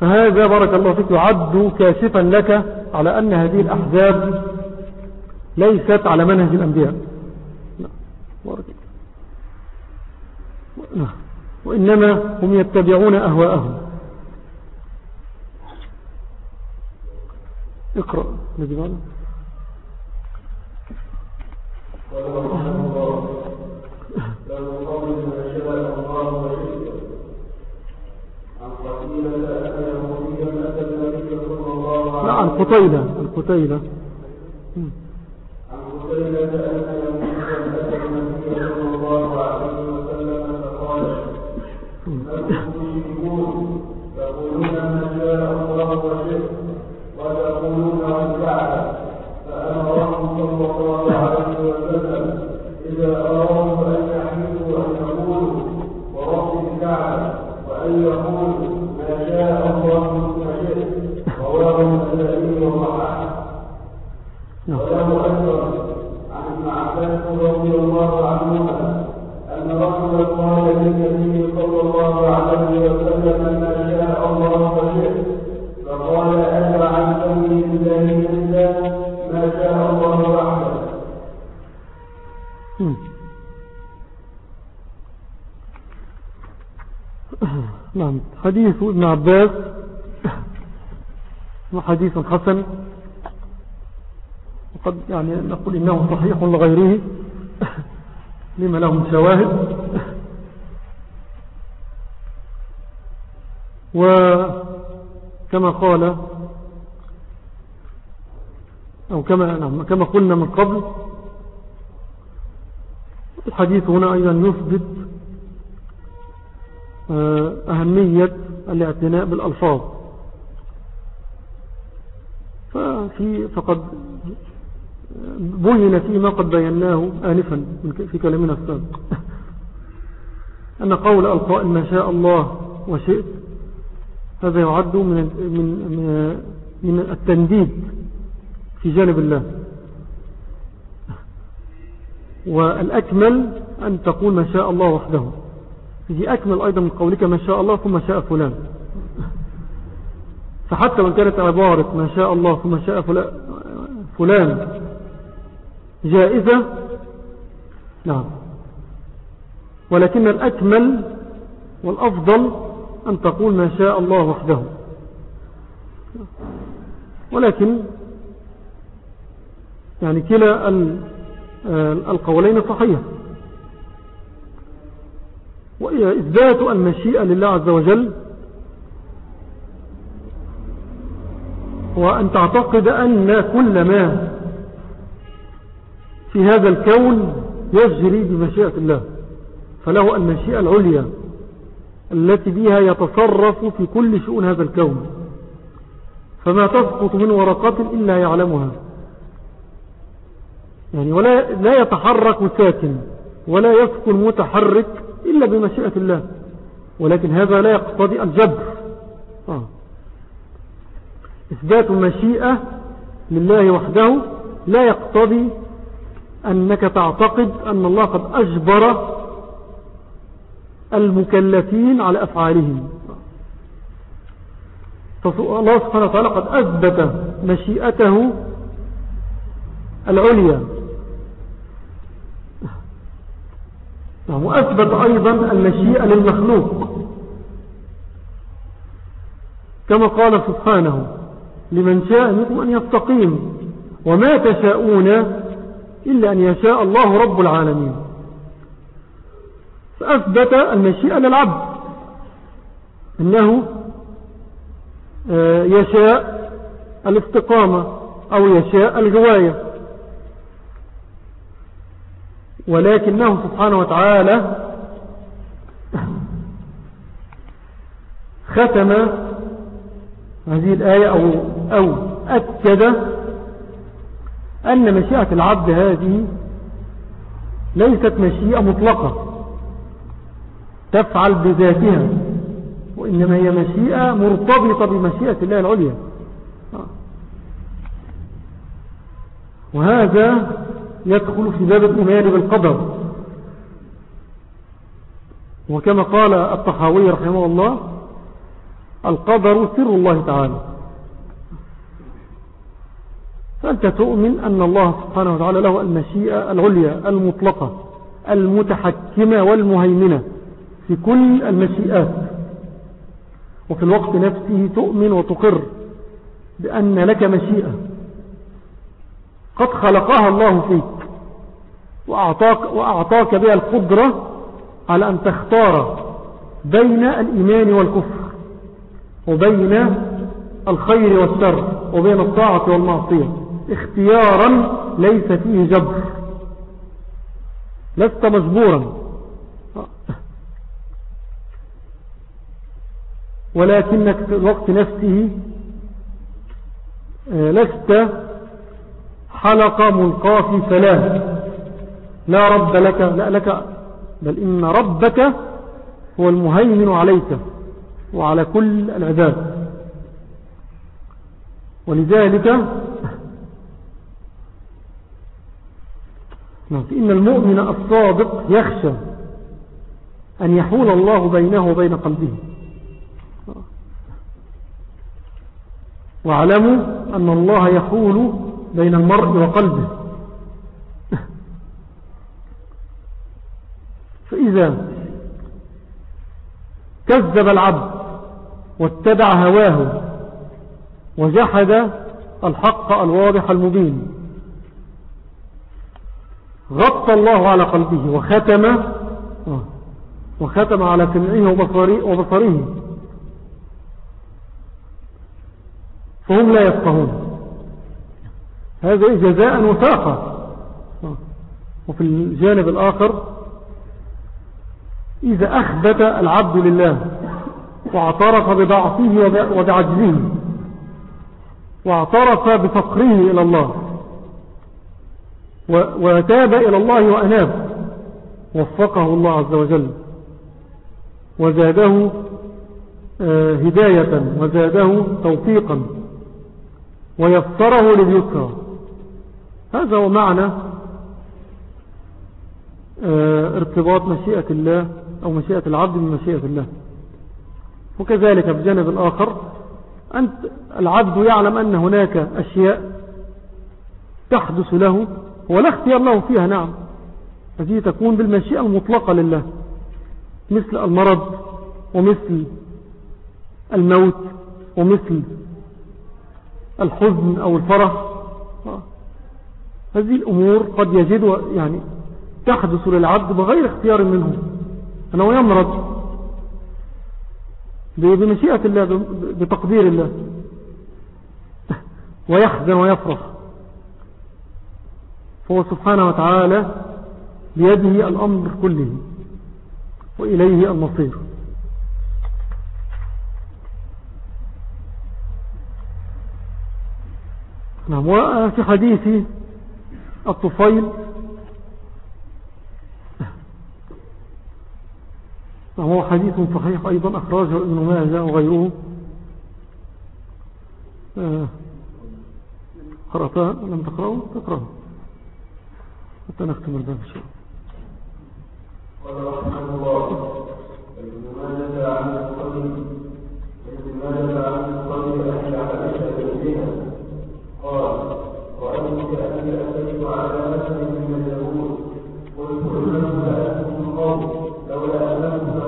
فهذا بارك الله فيك يعد كاشفا لك على أن هذه الأحزاب ليست على منهج الأنبياء. الله وإنما هم يتبعون أهواءهم. اقرأ الذي بعده لا عن قتيلة عن قتيلة عن قتيلة أن يهوديا حديث ابن عباس وحديث حسن. وقد يعني نقول إنه صحيح لغيره لما له من شواهد. وكما قال أو كما, نعم كما قلنا من قبل الحديث هنا أيضا يثبت آه، أهمية الاعتناء بالألفاظ. ففي فقد بين فيما قد بيناه آنفا في كلامنا السابق. أن قول القائل ما شاء الله وشئت هذا يعد من من من التنديد في جانب الله. والأكمل أن تقول ما شاء الله وحده. في أكمل أيضا من قولك ما شاء الله ثم شاء فلان. فحتى من كانت عبارة ما شاء الله ثم شاء فلان. جائزة؟ نعم. ولكن الأكمل والأفضل أن تقول ما شاء الله وحده. ولكن يعني كلا آه، القولين صحيح. وإثبات المشيئة لله عز وجل. وأن تعتقد أن كل ما في هذا الكون يجري بمشيئة الله فله المشيئة العليا التي بها يتصرف في كل شؤون هذا الكون. فما تسقط من ورقة إلا يعلمها. يعني ولا لا يتحرك ساكن ولا يسكن متحرك إلا بمشيئة الله. ولكن هذا لا يقتضي الجبر. آه. إثبات المشيئة لله وحده لا يقتضي أنك تعتقد أن الله قد أجبر المكلفين على أفعالهم. الله سبحانه وتعالى قد أثبت مشيئته العليا. وأثبت أيضا المشيئة للمخلوق. كما قال سبحانه لمن شاء منكم أن يستقيم وما تشاءون إلا أن يشاء الله رب العالمين. فأثبت المشيئة للعبد أنه آه، يشاء الاستقامة أو يشاء الغواية. ولكنه سبحانه وتعالى ختم هذه الآية أو, أو أكد أن مشيئة العبد هذه ليست مشيئة مطلقة تفعل بذاتها وإنما هي مشيئة مرتبطة بمشيئة الله العليا. وهذا يدخل في باب الإيمان بالقدر. وكما قال الطحاوي رحمه الله القدر سر الله تعالى. فأنت تؤمن أن الله سبحانه وتعالى له المشيئة العليا المطلقة المتحكمة والمهيمنة في كل المشيئات. وفي الوقت نفسه تؤمن وتقر بأن لك مشيئة قد خلقها الله فيك. وأعطاك, وأعطاك بها القدرة على أن تختار بين الإيمان والكفر وبين الخير والشر وبين الطاعة والمعصية. اختيارا ليس فيه جبر. لست مجبورا. ولكنك في الوقت نفسه آه، لست حلقة ملقاة في سلام. لا رب لك لا لك بل إن ربك هو المهيمن عليك وعلى كل العباد. ولذلك نعم، إن المؤمن الصادق يخشى أن يحول الله بينه وبين قلبه. واعلموا أن الله يحول بين المرء وقلبه. فإذا كذب العبد واتبع هواه وجحد الحق الواضح المبين. غطى الله على قلبه وختم وختم على سمعه وبصره. فهم لا يفقهون. هذا جزاء وثاقة وفي الجانب الآخر إذا أخبت العبد لله واعترف بضعفه وبعجزه واعترف بفقره إلى الله وتاب إلى الله وأناب وفقه الله عز وجل وزاده آه، هداية وزاده توفيقا ويسره لليسرى هذا هو معنى آه، ارتباط مشيئة الله أو مشيئة العبد من مشيئة الله. وكذلك بجانب الآخر أنت العبد يعلم أن هناك أشياء تحدث له ولا اختيار له فيها نعم. هذه تكون بالمشيئة المطلقة لله. مثل المرض ومثل الموت ومثل الحزن أو الفرح. هذه الأمور قد يجد يعني تحدث للعبد بغير اختيار منه. أنه يمرض بمشيئة الله بتقدير الله. ويحزن ويفرح. فهو سبحانه وتعالى بيده الأمر كله وإليه المصير. نعم وفي حديث الطفيل وهو حديث صحيح أيضا أخرجه ابن ماجه وغيره. آه، قرأتها لم تقرأه؟ تقرأه. حتى نختم الباب شيء قال رحمه الله ابن ماجه عن الصديق ابن ماجه عن الصديق أهل عائشة بها قال رأيت كأني أتيت على أسد من اليهود قلت إنه لأسد القوم لولا أنكم تقولون عبير من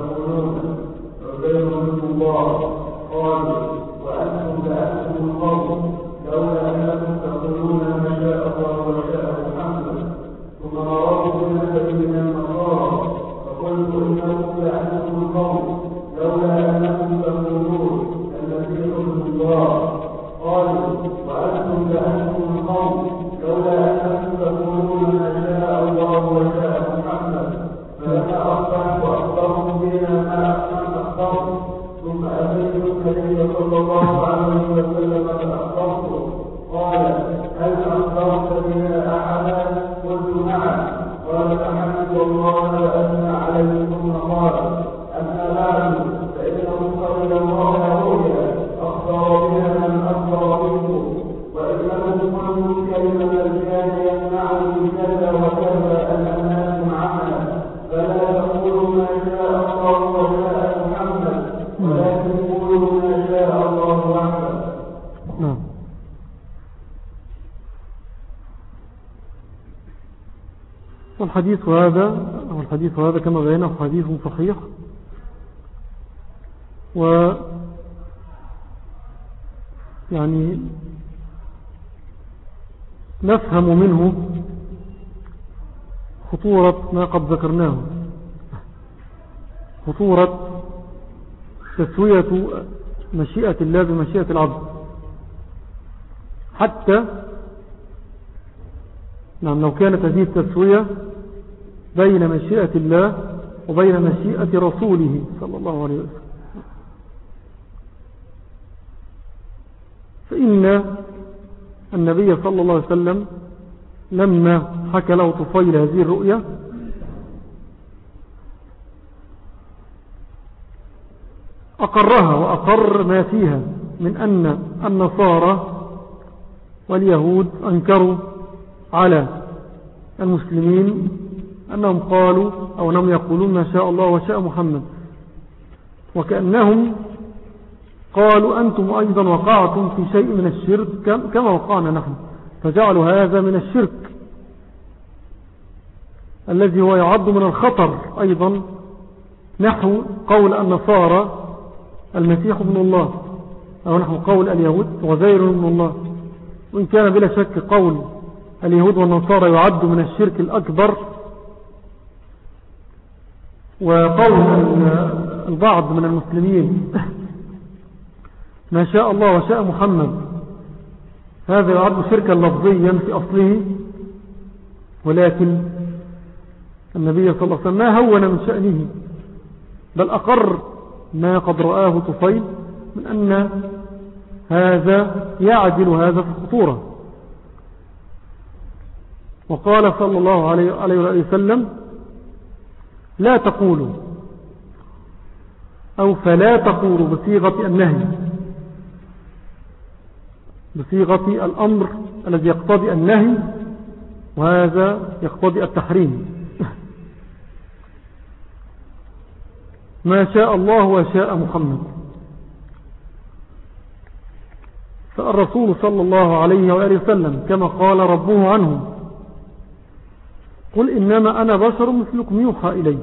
الله قالوا وأنتم لأنتم القوم والحديث هذا والحديث هذا كما بينه حديث صحيح. و يعني نفهم منه خطورة ما قد ذكرناه. خطورة تسوية مشيئة الله بمشيئة العبد. حتى نعم لو كانت هذه التسوية بين مشيئة الله وبين مشيئة رسوله صلى الله عليه وسلم. فإن النبي صلى الله عليه وسلم لما حكى له طفيل هذه الرؤيا أقرها وأقر ما فيها من أن النصارى واليهود أنكروا على المسلمين أنهم قالوا أو أنهم يقولون ما شاء الله وشاء محمد. وكأنهم قالوا أنتم أيضا وقعتم في شيء من الشرك كما وقعنا نحن. فجعلوا هذا من الشرك. الذي هو يعد من الخطر أيضا نحو قول النصارى المسيح ابن الله أو نحو قول اليهود وزير ابن الله. وإن كان بلا شك قول اليهود والنصارى يعد من الشرك الأكبر وقول البعض من المسلمين. ما شاء الله وشاء محمد. هذا يعد شركا لفظيا في أصله ولكن النبي صلى الله عليه وسلم ما هون من شأنه بل أقر ما قد رآه طفيل من أن هذا يعدل هذا في الخطورة. وقال صلى الله عليه وسلم لا تقولوا. أو فلا تقولوا بصيغة النهي. بصيغة الأمر الذي يقتضي النهي وهذا يقتضي التحريم. ما شاء الله وشاء محمد. فالرسول صلى الله عليه وآله وسلم كما قال ربه عنه قل إنما أنا بشر مثلكم يوحى إلي.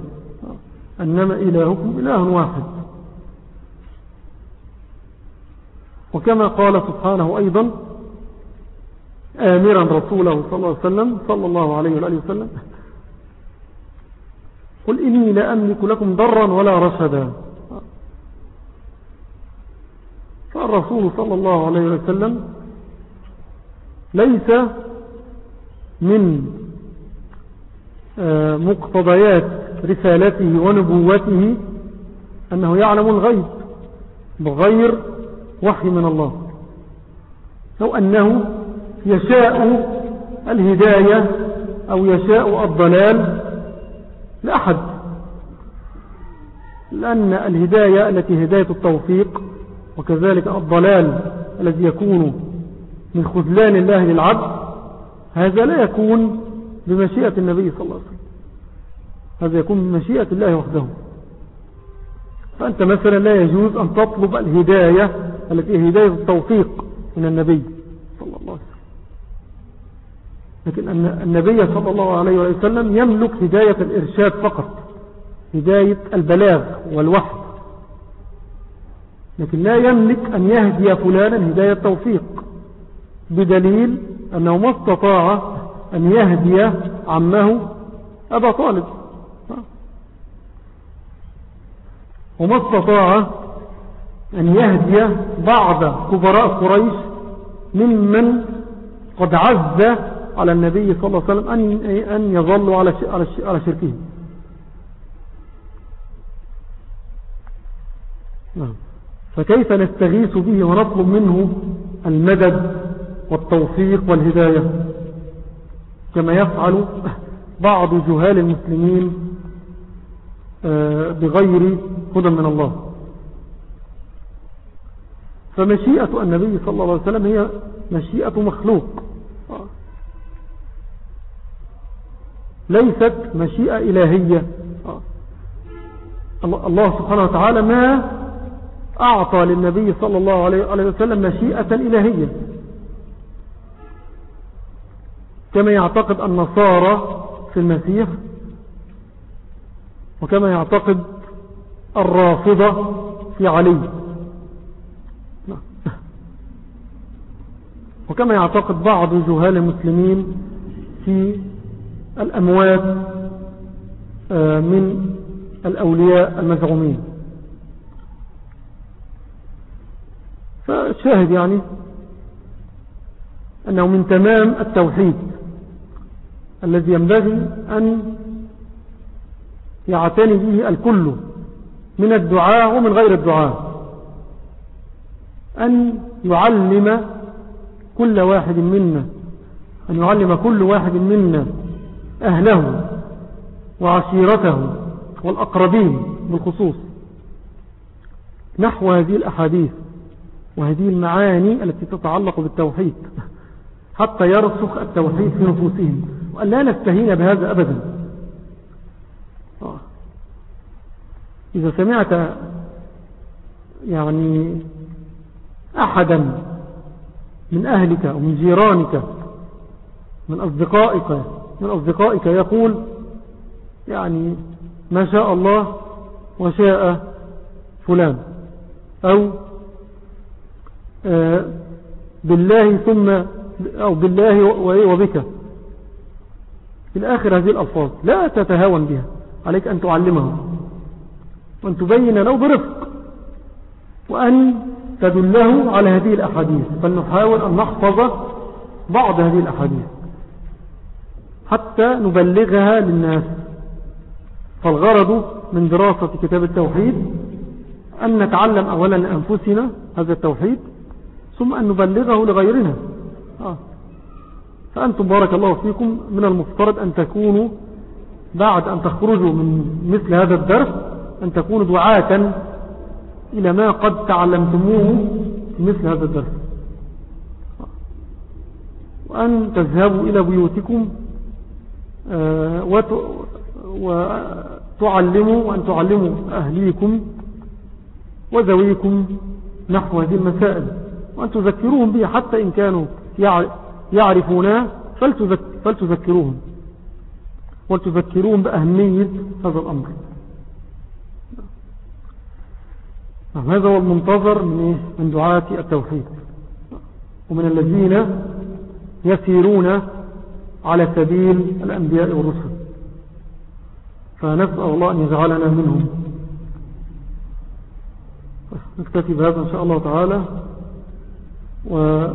أنما إلهكم إله واحد. وكما قال سبحانه أيضا آمرا رسوله صلى الله عليه وسلم صلى الله عليه وآله وسلم قل إني لا أملك لكم ضرا ولا رشدا. فالرسول صلى الله عليه وسلم ليس من مقتضيات رسالته ونبوته أنه يعلم الغيب بغير وحي من الله. لو أنه يشاء الهداية أو يشاء الضلال لأحد. لأن الهداية التي هداية التوفيق وكذلك الضلال الذي يكون من خذلان الله للعبد هذا لا يكون بمشيئة النبي صلى الله عليه وسلم. هذا يكون بمشيئة الله وحده. فأنت مثلا لا يجوز أن تطلب الهداية التي هي هداية التوفيق من النبي صلى الله عليه وسلم. لكن النبي صلى الله عليه وسلم يملك هداية الإرشاد فقط هداية البلاغ والوحي. لكن لا يملك أن يهدي فلانا هداية توفيق بدليل أنه ما استطاع أن يهدي عمه أبا طالب. وما استطاع أن يهدي بعض كبراء قريش ممن قد عز على النبي صلى الله عليه وسلم أن يظلوا على شركه نعم. فكيف نستغيث به ونطلب منه المدد والتوفيق والهداية؟ كما يفعل بعض جهال المسلمين آه، بغير هدى من الله. فمشيئة النبي صلى الله عليه وسلم هي مشيئة مخلوق. ليست مشيئة إلهية. الله سبحانه وتعالى ما أعطى للنبي صلى الله عليه وسلم مشيئة إلهية. كما يعتقد النصارى في المسيح وكما يعتقد الرافضة في علي. وكما يعتقد بعض جهال المسلمين في الأموات آه، من الأولياء المزعومين. فشاهد يعني أنه من تمام التوحيد. الذي ينبغي أن يعتني به الكل من الدعاء ومن غير الدعاء. أن يعلم كل واحد منا أن يعلم كل واحد منا أهله وعشيرته والأقربين بالخصوص نحو هذه الأحاديث وهذه المعاني التي تتعلق بالتوحيد حتى يرسخ التوحيد في نفوسهم. وأن لا نستهين بهذا أبدا. إذا سمعت يعني أحدا من أهلك ومن جيرانك من أصدقائك من أصدقائك يقول يعني ما شاء الله وشاء فلان أو آه، بالله ثم أو بالله وبك. في الآخر هذه الألفاظ لا تتهاون بها. عليك أن تعلمه وأن تبين له برفق. وأن تدله على هذه الأحاديث. فلنحاول أن نحفظ بعض هذه الأحاديث. حتى نبلغها للناس. فالغرض من دراسة كتاب التوحيد أن نتعلم أولا لأنفسنا هذا التوحيد ثم أن نبلغه لغيرنا. آه. فأنتم بارك الله فيكم من المفترض أن تكونوا بعد أن تخرجوا من مثل هذا الدرس أن تكونوا دعاة إلى ما قد تعلمتموه في مثل هذا الدرس. وأن تذهبوا إلى بيوتكم آه، وتعلموا وأن تعلموا أهليكم وذويكم نحو هذه المسائل وأن تذكروهم بها حتى إن كانوا يعرفونها فلتذكروهم. وتذكروهم بأهمية هذا الأمر. هذا هو المنتظر من دعاة التوحيد. ومن الذين يسيرون على سبيل الأنبياء والرسل. فنسأل الله أن يجعلنا منهم. نكتفي بهذا إن شاء الله تعالى. و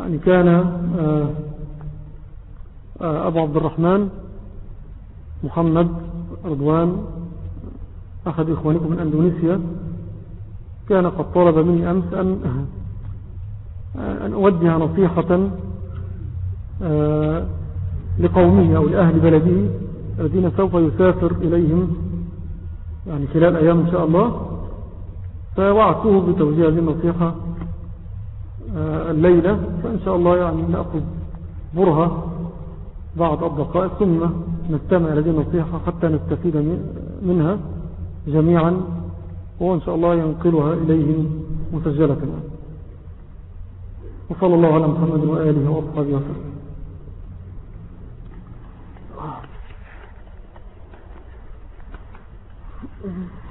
يعني كان آه، آه، أبو عبد الرحمن محمد رضوان أحد إخوانكم من أندونيسيا كان قد طلب مني أمس أن, أن أوجه نصيحة آه، لقومه أو لأهل بلده الذين سوف يسافر إليهم يعني خلال أيام إن شاء الله فوعدته بتوجيه هذه النصيحة آه، الليلة فإن شاء الله يعني نأخذ برهة بعض الدقائق ثم نستمع لدي النصيحة حتى نستفيد منها جميعا وإن شاء الله ينقلها إليهم مسجلة وصلى الله على محمد وآله وأصحابه وسلم Mm-hmm.